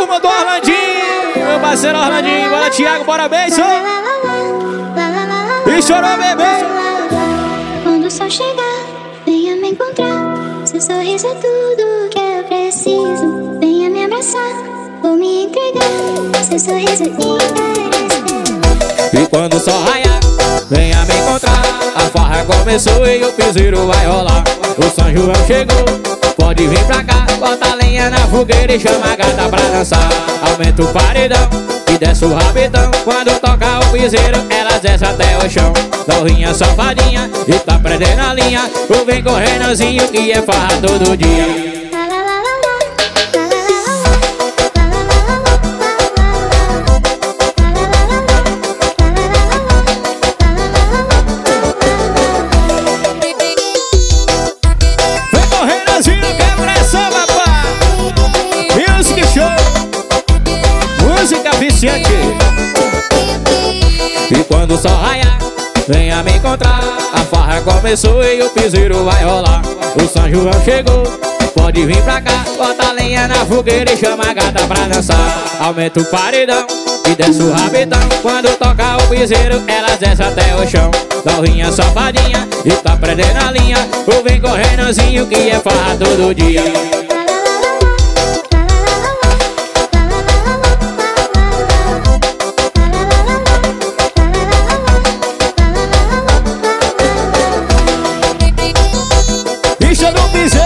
turma do Orlandinho, meu parceiro Orlandinho. Bora, Thiago, bora, beijo. E chorou, bebê. Quando o sol chegar, venha me encontrar. Seu sorriso é tudo que eu preciso. Venha me abraçar, vou me entregar. Seu sorriso é E quando o sol raiar, venha me encontrar. A farra começou e o piseiro vai rolar. O São João chegou, pode vir pra cá. Bota lenha na fogueira e chama a gata pra dançar. Aumenta o paredão e desce o rabetão. Quando toca o piseiro, elas desce até o chão. Dorrinha safadinha e tá prendendo a linha. Ou vem correndozinho que é farra todo dia. Música viciante. E quando o sol raiar, venha me encontrar. A farra começou e o piseiro vai rolar. O São João chegou, pode vir pra cá. Bota lenha na fogueira e chama a gata pra dançar. Aumenta o paredão e desce o rabetão. Quando toca o piseiro, elas desce até o chão. Dorrinha safadinha e tá prendendo a linha. Ou vem correndozinho que é farra todo dia. eu não fiz